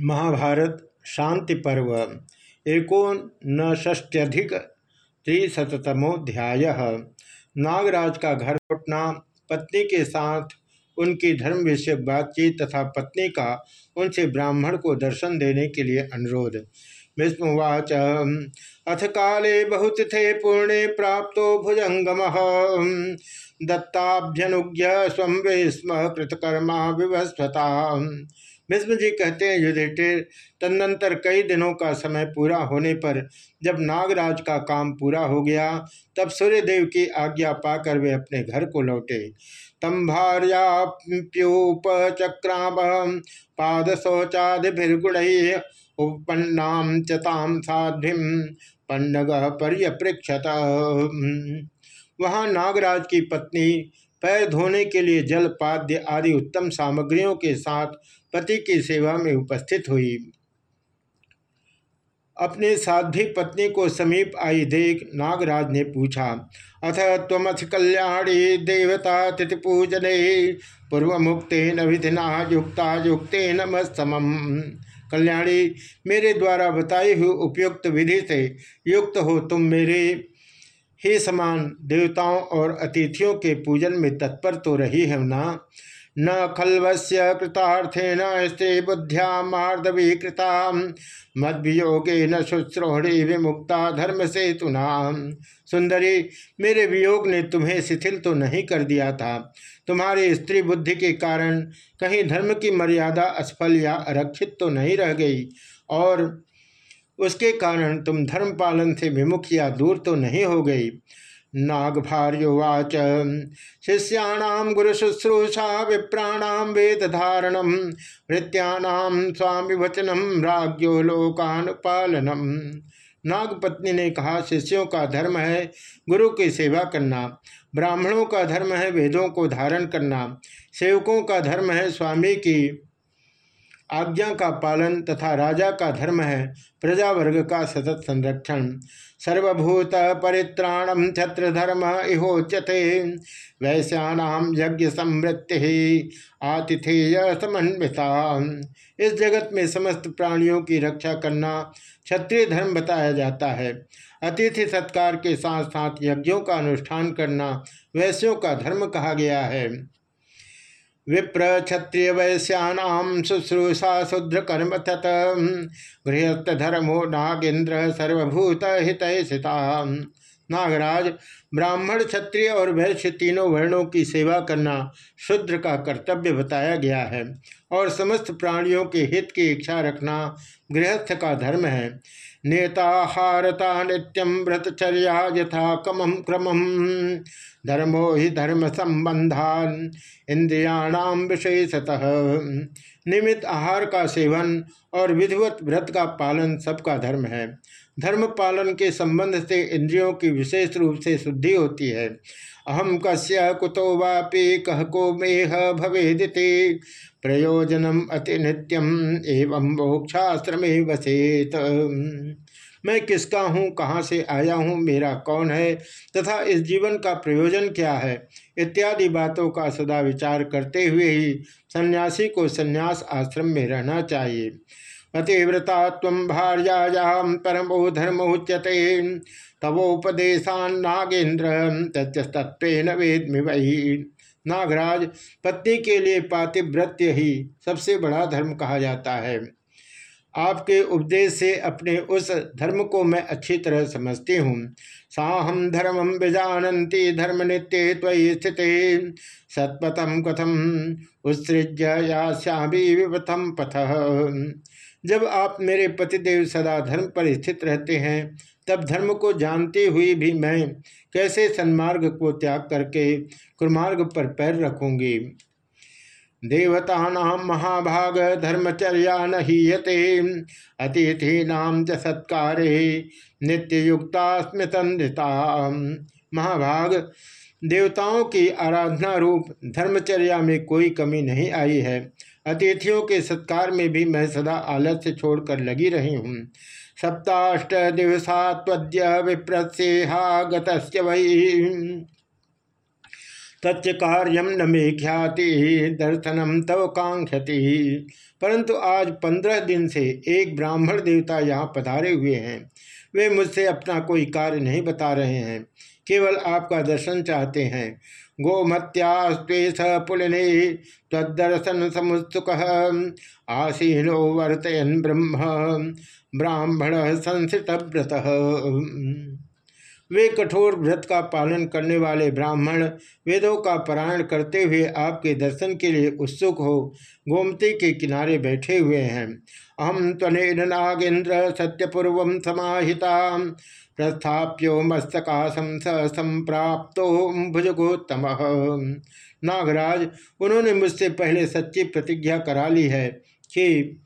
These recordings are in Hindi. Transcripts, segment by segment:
महाभारत शांति पर्व एकोन ष्ट्यधिक त्रिशतमोध्याय नागराज का घर लौटना, पत्नी के साथ उनकी धर्म विषय बातचीत तथा पत्नी का, उनसे ब्राह्मण को दर्शन देने के लिए अनुरोध। विष्णुवाच, अथ काले बहुत थे पुण्य प्राप्त भुजंगम। दत्ताभ्यनुज्ञ स्म कृतकर्मा विवस्वता भीष्म जी कहते हैं, युधिष्ठिर, तदनंतर कई दिनों का समय पूरा होने पर जब नागराज का काम पूरा हो गया, तब सूर्यदेव की आज्ञा पाकर वे अपने घर को लौटे। तम भार्याप्योपचक्राम पाद शौचादिर्गुण उपन्नाम चताम साध्वीम पन्नग पर्यप्रेक्षत वहाँ नागराज की पत्नी, पैर धोने के लिए जल, पाद्य आदि उत्तम सामग्रियों के साथ पति की सेवा में उपस्थित हुई। अपने साध्वी पत्नी को समीप आई देख नागराज ने पूछा, अथ तमथ कल्याणी देवता तिथि पूजने पूर्व मुक्ते न विधिना युक्ता युक्ते नमस्तम कल्याणी, मेरे द्वारा बताई हुई उपयुक्त विधि से युक्त हो तुम मेरे ही समान देवताओं और अतिथियों के पूजन में तत्पर तो रही है ना? न खलवस्य कृतार्थेन स्त्री बुद्ध्या मार्दवी कृता मद्वियोगे न शुश्रोहणी विमुक्ता धर्म से तुना सुंदरी, मेरे वियोग ने तुम्हें शिथिल तो नहीं कर दिया था। तुम्हारे स्त्री बुद्धि के कारण कहीं धर्म की मर्यादा असफल या अरक्षित तो नहीं रह गई। और उसके कारण तुम धर्म पालन से विमुख या दूर तो नहीं हो गई। नागभार्युवाच। शिष्याण गुरुशुश्रूषा विप्राणाम वेद धारणम भृत्यानाम स्वामी वचनम राज्यो लोकानुपालनम नागपत्नी ने कहा, शिष्यों का धर्म है गुरु की सेवा करना, ब्राह्मणों का धर्म है वेदों को धारण करना, सेवकों का धर्म है स्वामी की आज्ञा का पालन तथा राजा का धर्म है प्रजा वर्ग का सतत संरक्षण। सर्वभूत परित्राणम छत्र धर्म इहोच्यते। वैश्याणाम यज्ञ समृत्ति आतिथेय समन्विता। इस जगत में समस्त प्राणियों की रक्षा करना क्षत्रिय धर्म बताया जाता है। अतिथि सत्कार के साथ साथ यज्ञों का अनुष्ठान करना वैश्यों का धर्म कहा गया है। विप्र क्षत्रिय वैश्याम शुश्रूषा शूद्र कर्म तत। गृहस्थ धर्मो नागेन्द्र सर्वभूत हित सिता। नागराज, ब्राह्मण, क्षत्रिय और वैश्य तीनों वर्णों की सेवा करना शुद्र का कर्तव्य बताया गया है और समस्त प्राणियों के हित की इच्छा रखना गृहस्थ का धर्म है। नेताहारता नित्यम व्रतचर्या यथा कमम क्रमम। धर्मो ही धर्म संबंधान इंद्रियाणाम विशेषतः निमित आहार का सेवन और विधिवत व्रत का पालन सबका धर्म है। धर्म पालन के संबंध से इंद्रियों की विशेष रूप से शुद्धि होती है। अहम कस्य कुतो वापि कह को मेह भवेदिति। प्रयोजनम अति नित्यम एवं मोक्षाश्रमे वसेत। मैं किसका हूँ, कहाँ से आया हूँ, मेरा कौन है, तथा इस जीवन का प्रयोजन क्या है, इत्यादि बातों का सदा विचार करते हुए ही सन्यासी को सन्यास आश्रम में रहना चाहिए। पतिव्रता तम भार्यायाम परमो धर्म उच्यते, तवोपदेशान नागेन्द्र तत्व वेद वही नागराज, पत्नी के लिए पातिव्रत्य ही सबसे बड़ा धर्म कहा जाता है। आपके उपदेश से अपने उस धर्म को मैं अच्छी तरह समझती हूँ। साहम धर्मम विजानती धर्म नित्य त्वयि स्थित। सत्पथम कथम उत्सृज्य या श्यामी विपथम पथ। जब आप मेरे पतिदेव सदा धर्म पर स्थित रहते हैं, तब धर्म को जानती हुई भी मैं कैसे सन्मार्ग को त्याग करके कुमार्ग पर पैर रखूँगी? देवता महाभाग धर्मचर्या न हीयते। अतिथीनाम च सत्कारे नित्य युक्ता स्मृतंधिता महाभाग। देवताओं की आराधना रूप धर्मचर्या में कोई कमी नहीं आई है। अतिथियों के सत्कार में भी मैं सदा आलस्य छोड़कर लगी रही हूँ। सप्ताष्ट दिवसा त्वद्य विप्रसेहा गत वही तच्च कार्यम न मे ख्याति दर्शनम तव कांक्षति परंतु आज पंद्रह दिन से एक ब्राह्मण देवता यहाँ पधारे हुए हैं। वे मुझसे अपना कोई कार्य नहीं बता रहे हैं, केवल आपका दर्शन चाहते हैं। गोमत्यास्वेश पुलिने तदर्शन समुत्सुक, आसीनो वर्तयन ब्रह्म, ब्राह्मण संसित व्रत वे कठोर व्रत का पालन करने वाले ब्राह्मण वेदों का पारायण करते हुए आपके दर्शन के लिए उत्सुक हो गोमती के किनारे बैठे हुए हैं। अहम तनेन नागेन्द्र सत्यपूर्व समाहिता प्रस्थाप्यो मस्तकाशम स भुजगोत्तम। नागराज, उन्होंने मुझसे पहले सच्ची प्रतिज्ञा करा ली है कि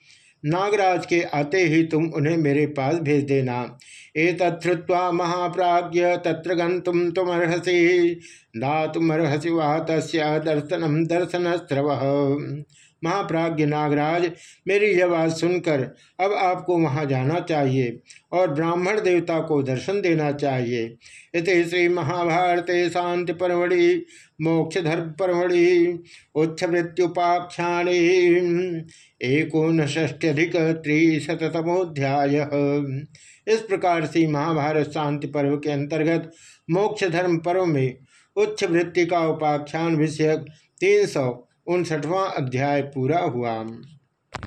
नागराज के आते ही तुम उन्हें मेरे पास भेज देना। ए तत्वा महाप्राज्य तत्र गंतुम तुमर्हसी। दातुमर्हसी वह तस् दर्शनम दर्शन स्रव महाप्राज्य नागराज, मेरी यह बात सुनकर अब आपको वहाँ जाना चाहिए और ब्राह्मण देवता को दर्शन देना चाहिए। इस श्री महाभारत शांति परमढ़ि मोक्ष धर्म परमढ़ि उच्च मृत्युपाख्या एकोन षष्ट्यधिक त्रिशतमोध्याय इस प्रकार से महाभारत शांति पर्व के अंतर्गत मोक्ष धर्म पर्व में उच्च वृत्ति का उपाख्यान विषयक तीन सौ उनसठवां अध्याय पूरा हुआ।